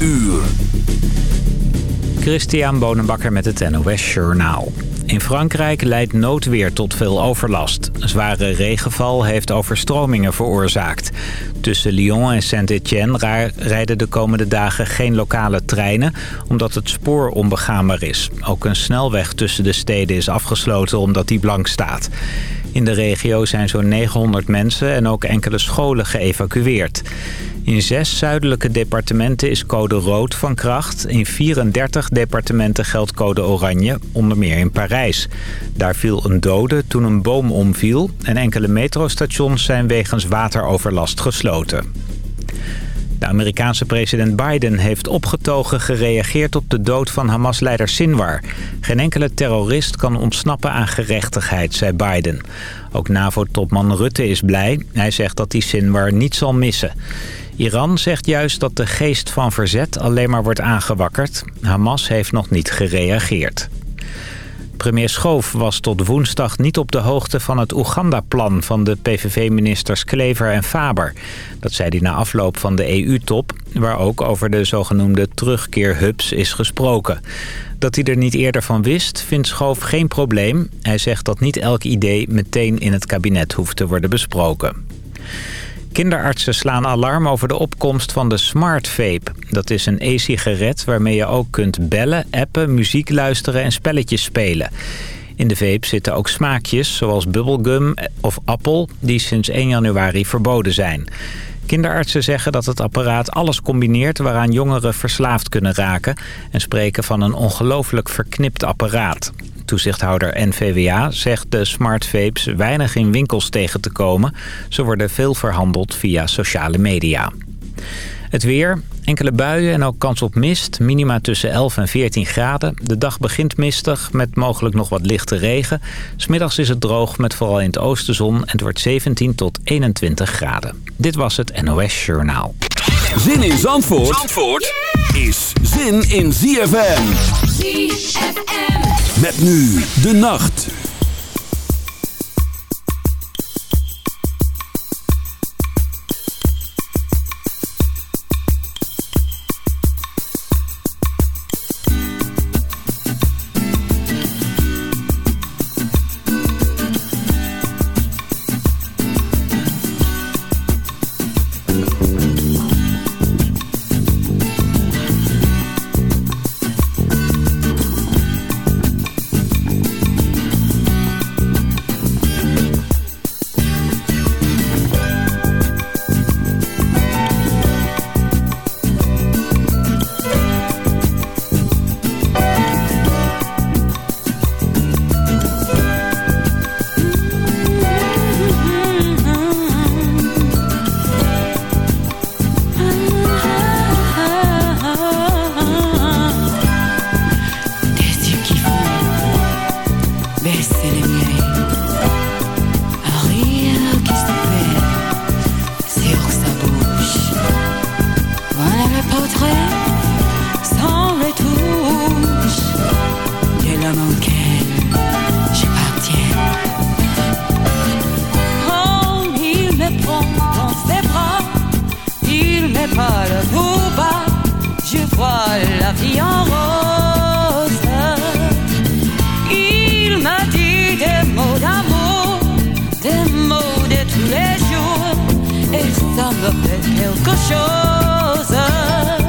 uur. Christian Bonenbakker met het NOS Journaal. In Frankrijk leidt noodweer tot veel overlast. Zware regenval heeft overstromingen veroorzaakt. Tussen Lyon en Saint-Étienne rijden de komende dagen geen lokale treinen... omdat het spoor onbegaanbaar is. Ook een snelweg tussen de steden is afgesloten omdat die blank staat. In de regio zijn zo'n 900 mensen en ook enkele scholen geëvacueerd. In zes zuidelijke departementen is code rood van kracht. In 34 departementen geldt code oranje, onder meer in Parijs. Daar viel een dode toen een boom omviel... en enkele metrostations zijn wegens wateroverlast gesloten. De Amerikaanse president Biden heeft opgetogen gereageerd op de dood van Hamas-leider Sinwar. Geen enkele terrorist kan ontsnappen aan gerechtigheid, zei Biden. Ook NAVO-topman Rutte is blij. Hij zegt dat hij Sinwar niet zal missen. Iran zegt juist dat de geest van verzet alleen maar wordt aangewakkerd. Hamas heeft nog niet gereageerd. Premier Schoof was tot woensdag niet op de hoogte van het Oeganda-plan van de PVV-ministers Klever en Faber. Dat zei hij na afloop van de EU-top, waar ook over de zogenoemde terugkeerhubs is gesproken. Dat hij er niet eerder van wist, vindt Schoof geen probleem. Hij zegt dat niet elk idee meteen in het kabinet hoeft te worden besproken. Kinderartsen slaan alarm over de opkomst van de Smart Vape. Dat is een e-sigaret waarmee je ook kunt bellen, appen, muziek luisteren en spelletjes spelen. In de vape zitten ook smaakjes, zoals bubblegum of appel, die sinds 1 januari verboden zijn. Kinderartsen zeggen dat het apparaat alles combineert waaraan jongeren verslaafd kunnen raken... en spreken van een ongelooflijk verknipt apparaat. Toezichthouder NVWA zegt de smart vapes weinig in winkels tegen te komen. Ze worden veel verhandeld via sociale media. Het weer, enkele buien en ook kans op mist. Minima tussen 11 en 14 graden. De dag begint mistig met mogelijk nog wat lichte regen. Smiddags is het droog met vooral in het oosten zon. En het wordt 17 tot 21 graden. Dit was het NOS Journaal. Zin in Zandvoort, Zandvoort is zin in ZFM. ZFM. Met nu de nacht. Il me dit des mots d'amour, des mots de tous les jours, me quelque chose.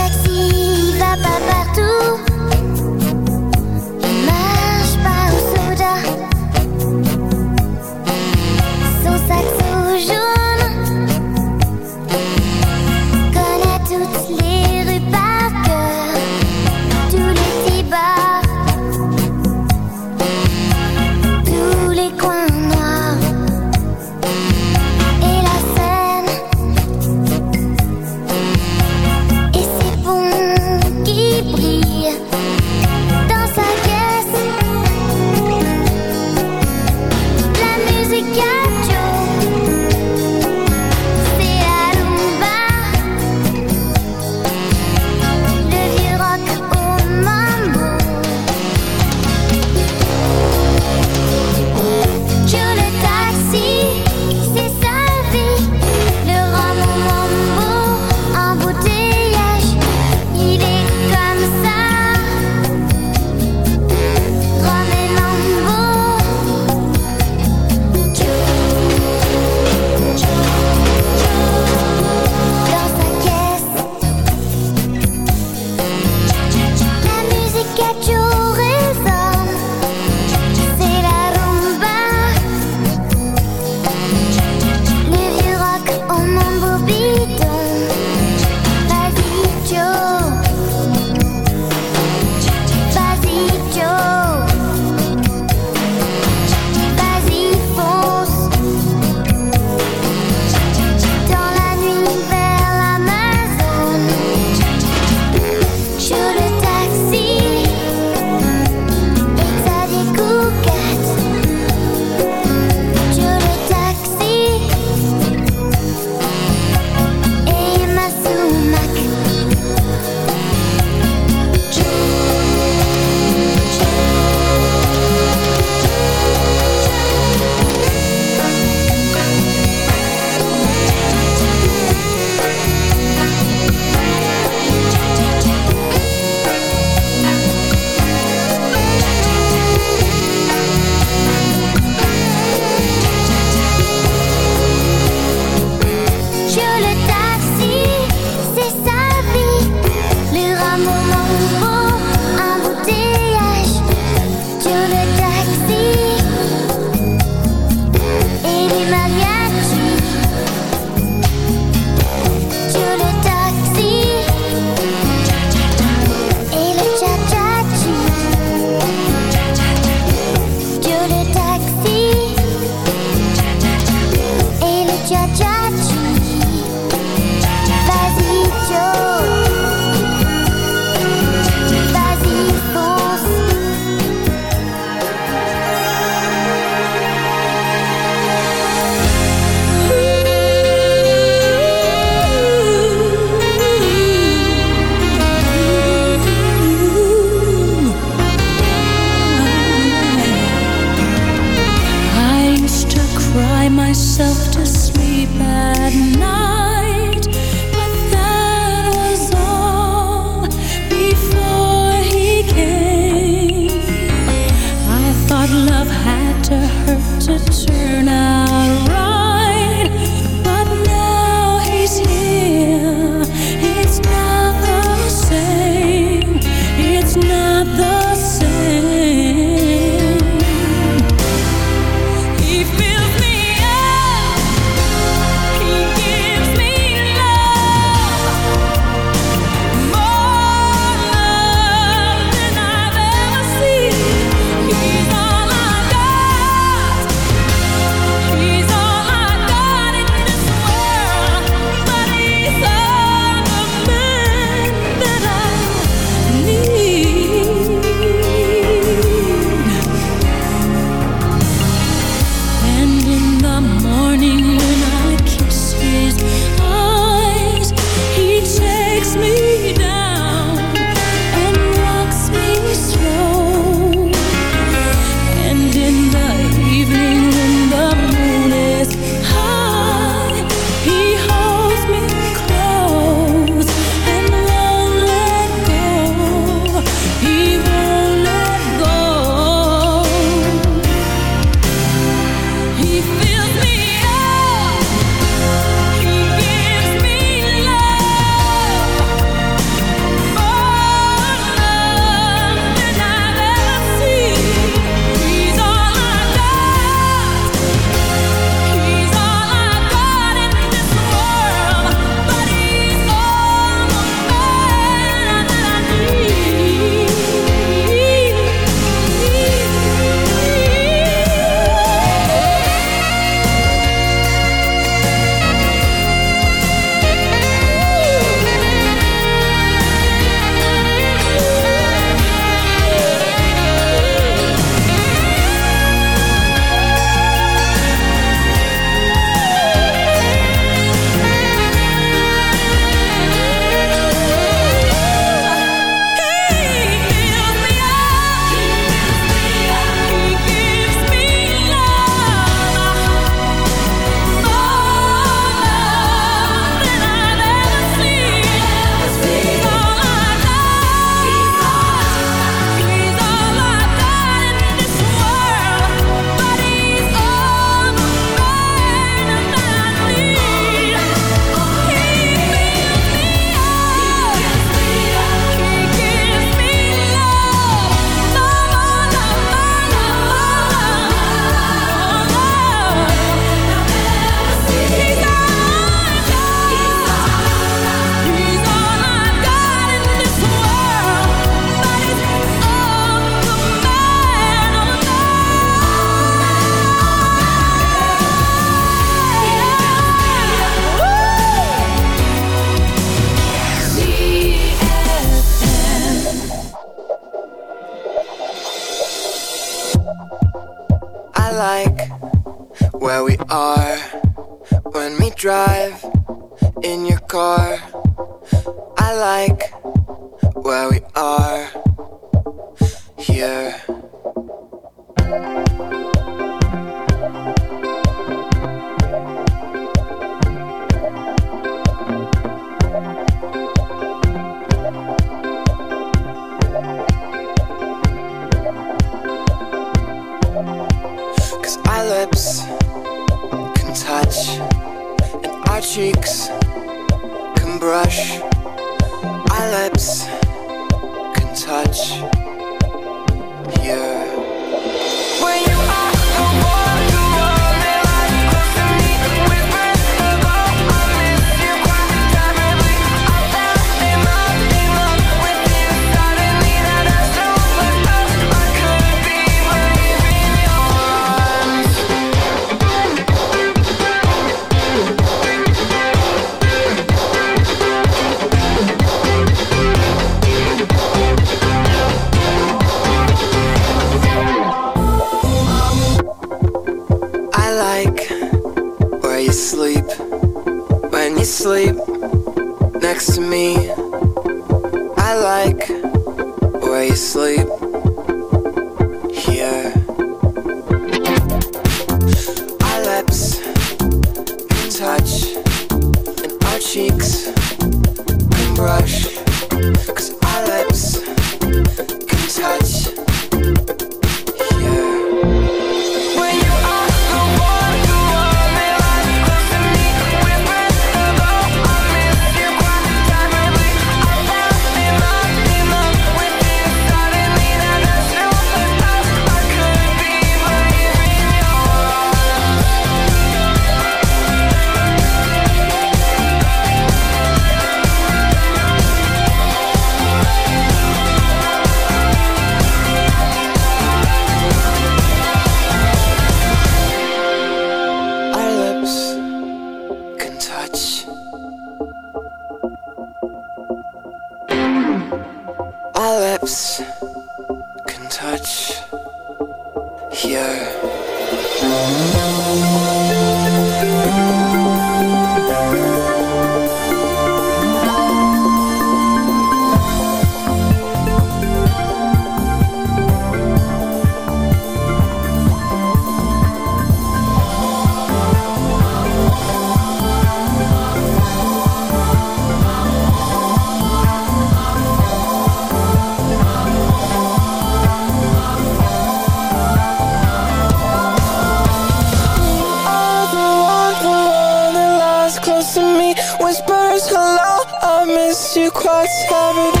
You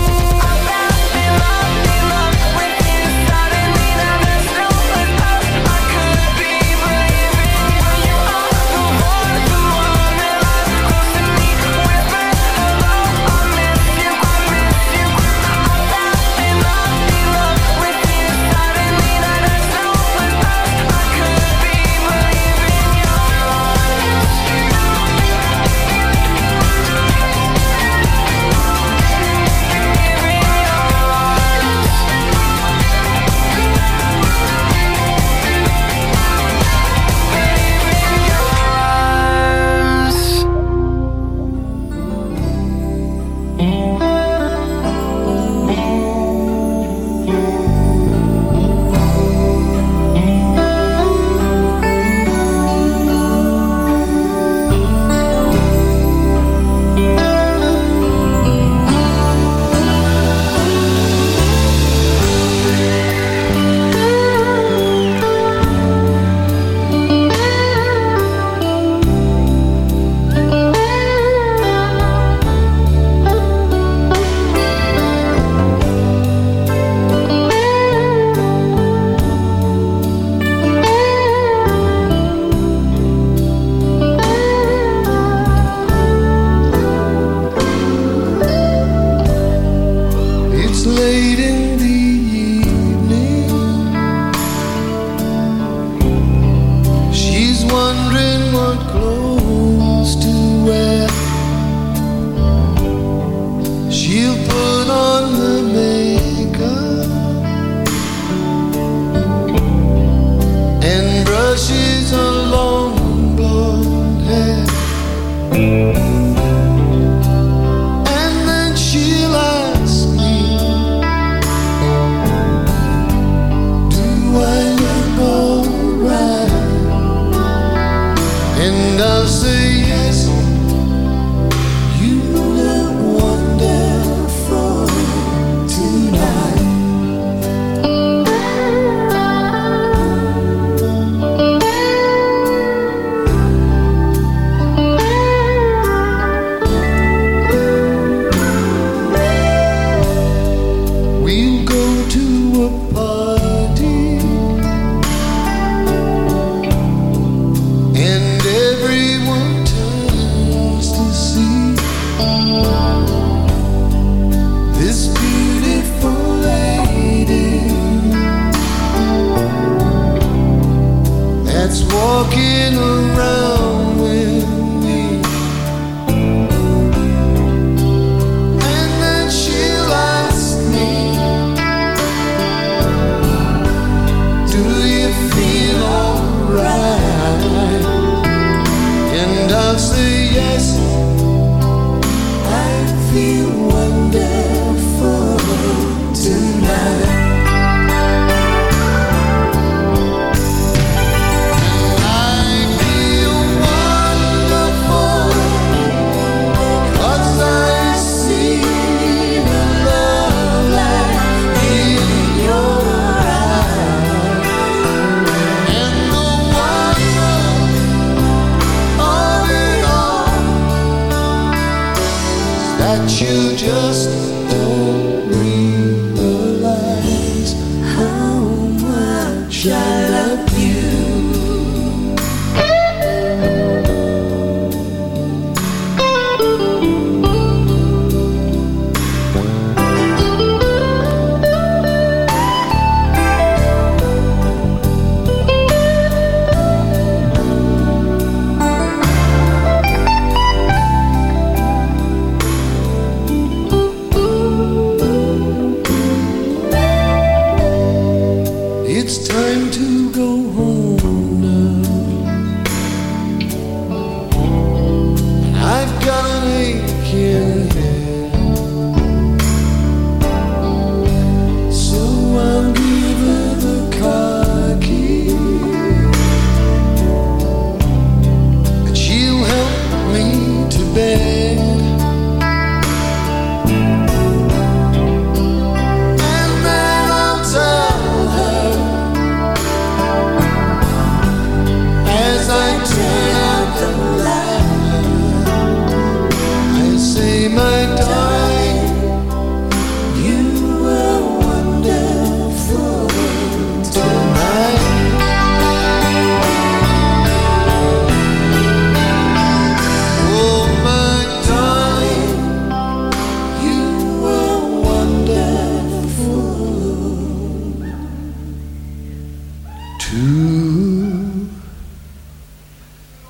to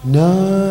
none.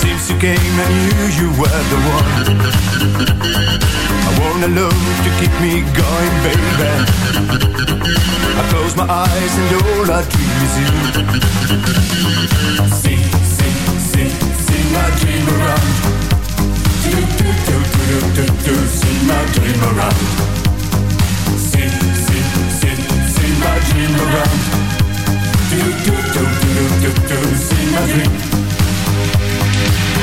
Since you came, I knew you were the one. I want a love to keep me going, baby. I close my eyes and all I dream is you. See, see, see, see my dream around. Do, do, do, do, do, do, do, see my dream around. See, see, see, see my dream around. Do, do, do, do, do, do, do, see my dream.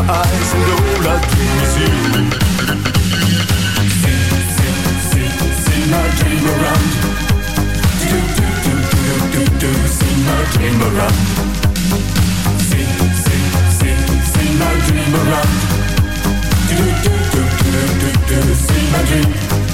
My eyes and all I dream is you. See, see, see, see my dream around. Do, do, do, do, do, do, see my dream around. See, see, see, see my dream around. Do, do, do, do, do, do, see my dream.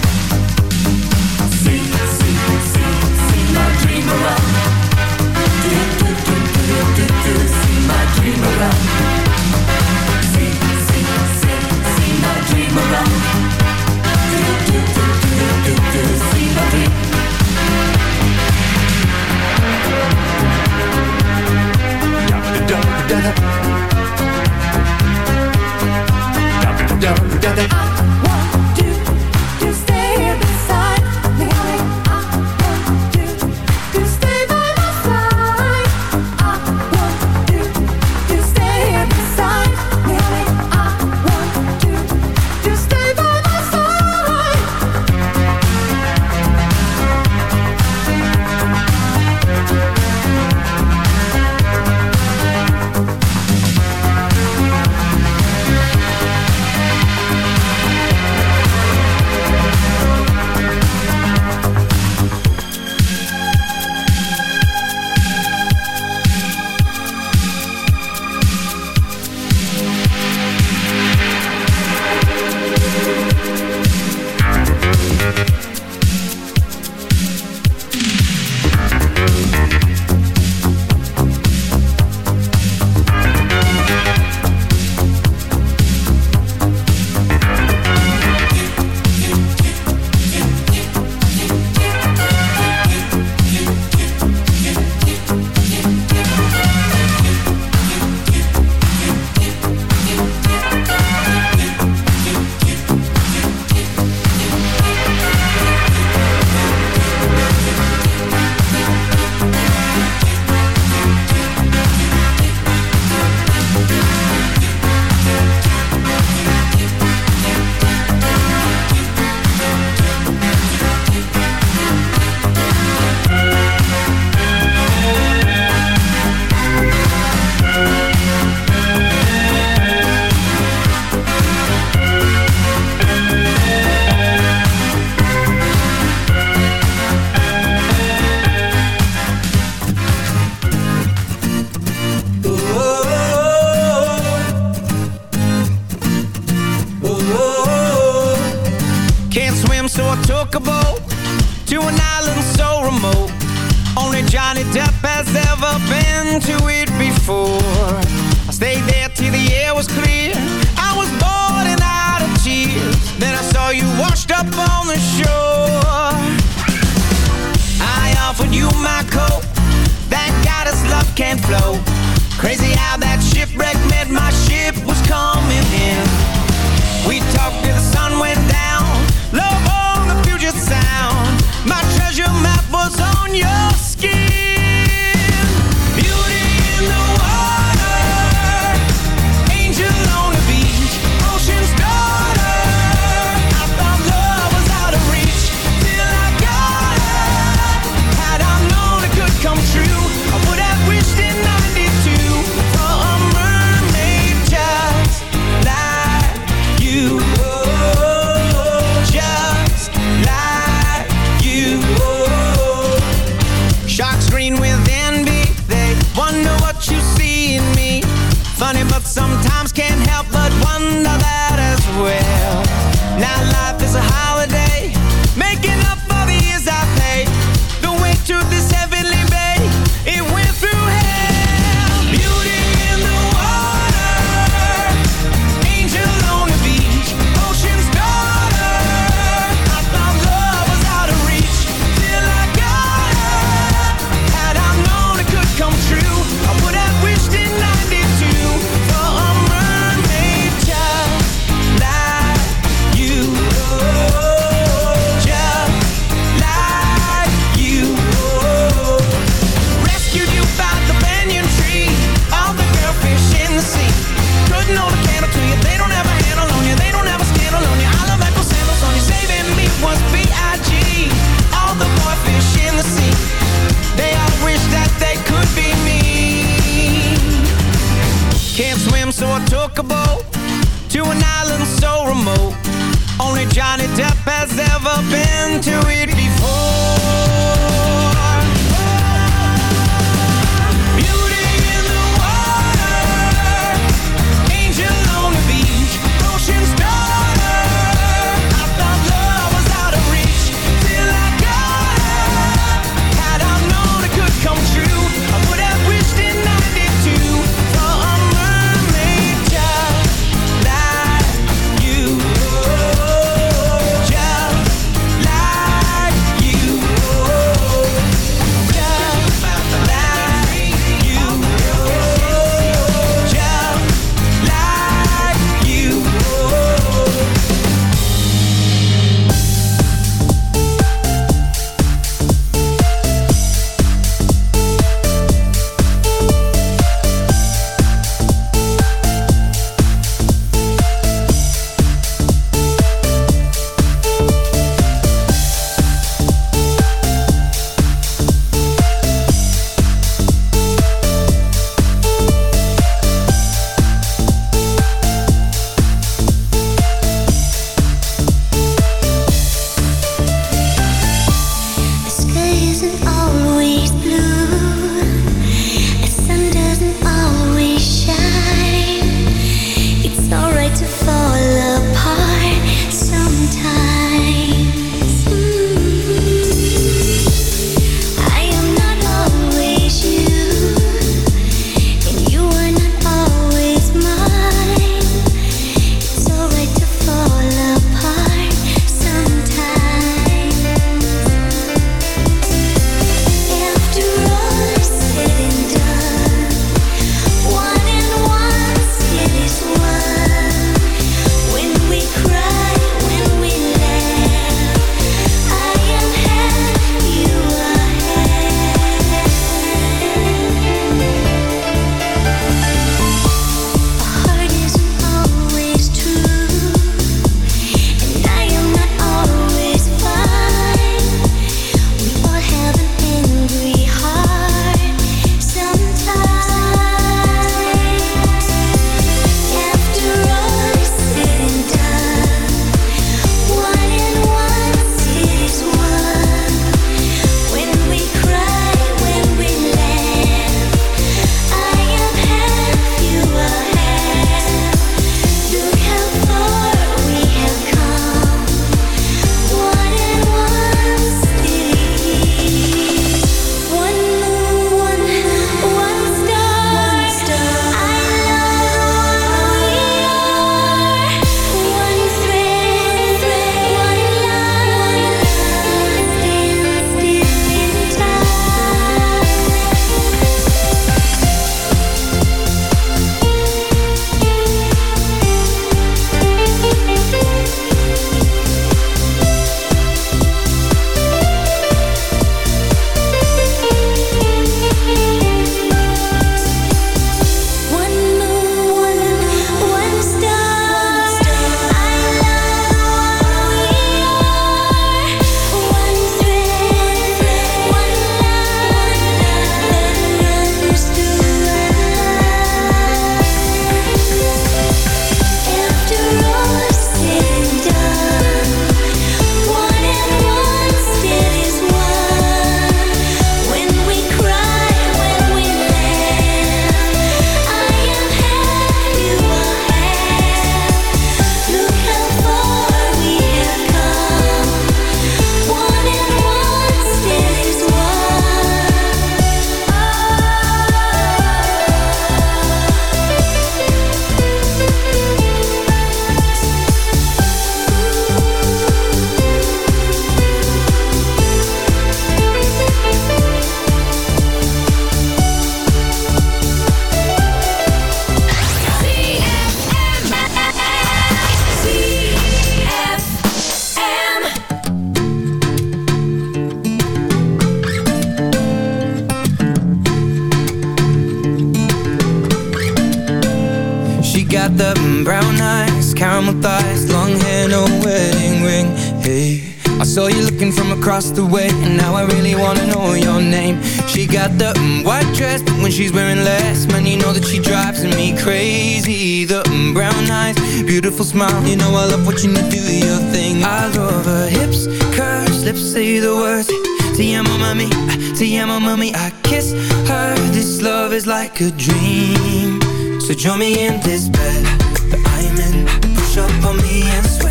Saw you looking from across the way And now I really wanna know your name. She got the mm, white dress But when she's wearing less Man, you know that she drives me crazy. The mm, brown eyes, beautiful smile You know I love watching you do your thing. I love her hips, curves, lips say the words. See amo, mami, te amo, mami I kiss her, this love is like a dream. So join me in this bed I'm in, push up on me and sweat.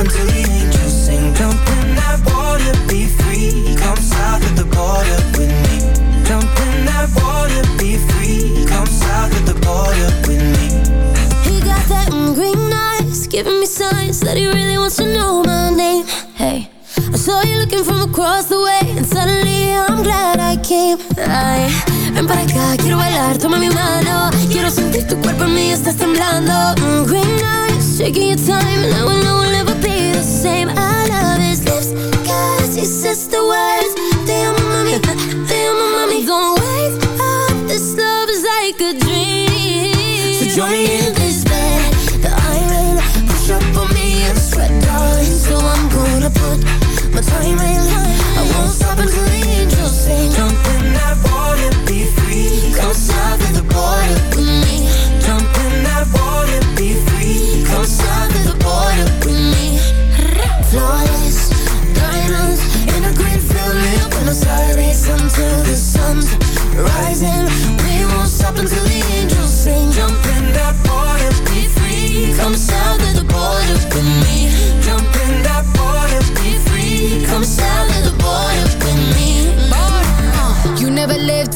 Until the angels sing Jump in that water, be free Come south of the border with me Jump in that water, be free Come south of the border with me He got that green eyes, giving me signs that he really wants to know my name. Hey, I saw you looking from across the way, and suddenly I'm glad I came. Ven para acá, quiero bailar, toma mi mano. Quiero sentir tu cuerpo mí, temblando. Mm, green eyes, taking your time, and I will know same. I love his lips, cause he says the words. Mami, te amo, mami. Don't wake up, this love is like a dream. So join me rising. We won't stop until the angels sing. Jump in that water, be free Come south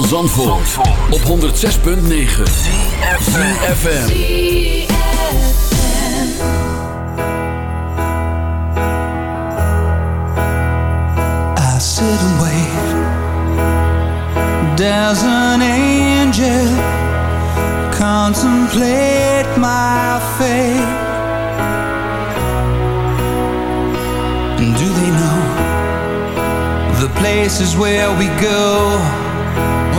Van Zandvoort, op 106.9 CFFM I sit and wait. There's an angel. Contemplate my fate. Do they know the places where we go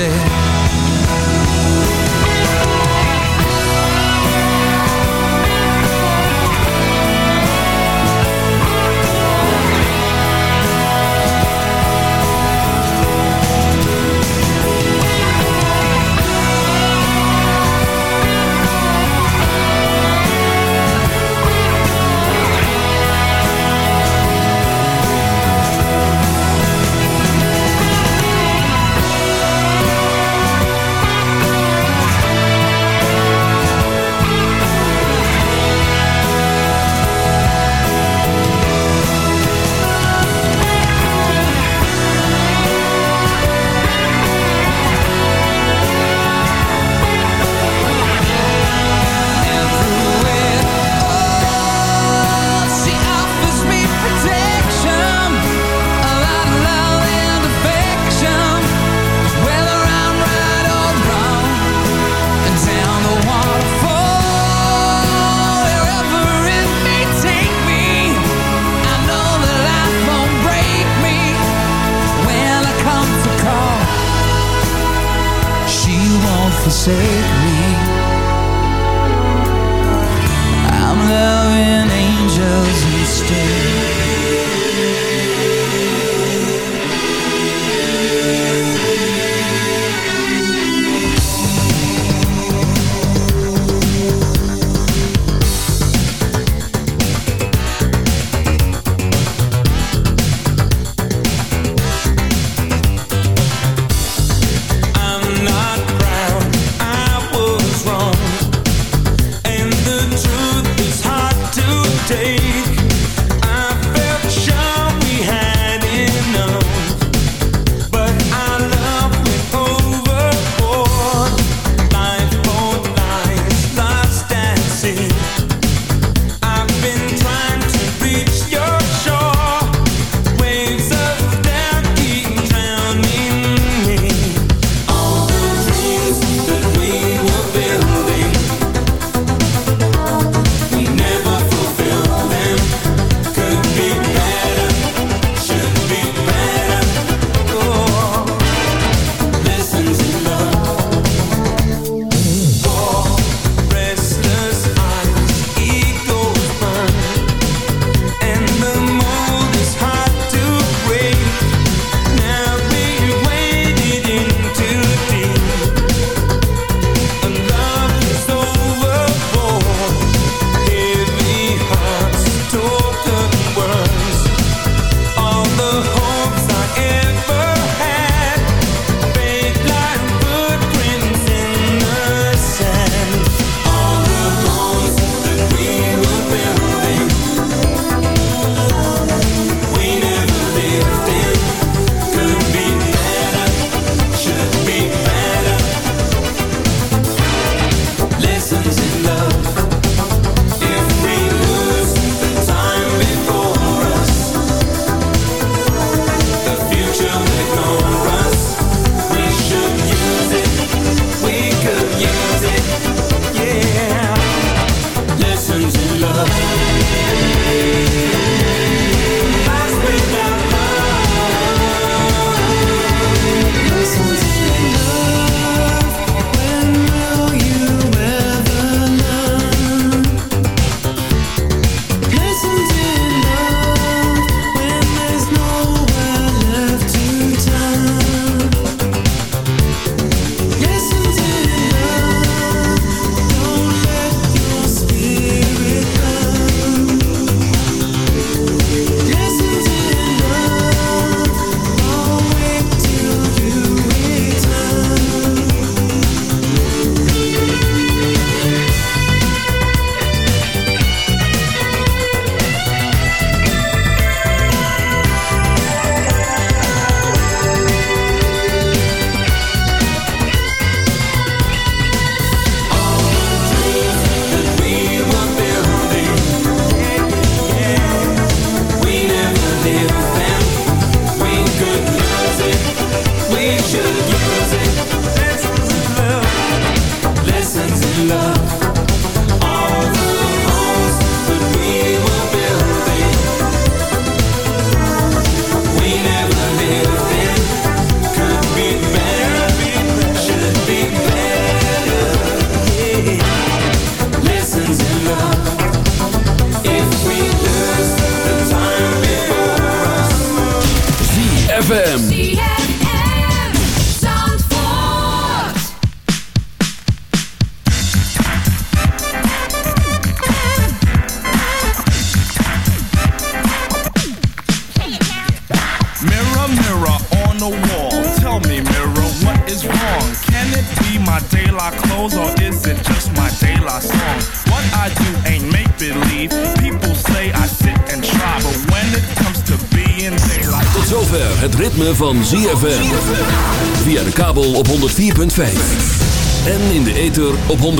usted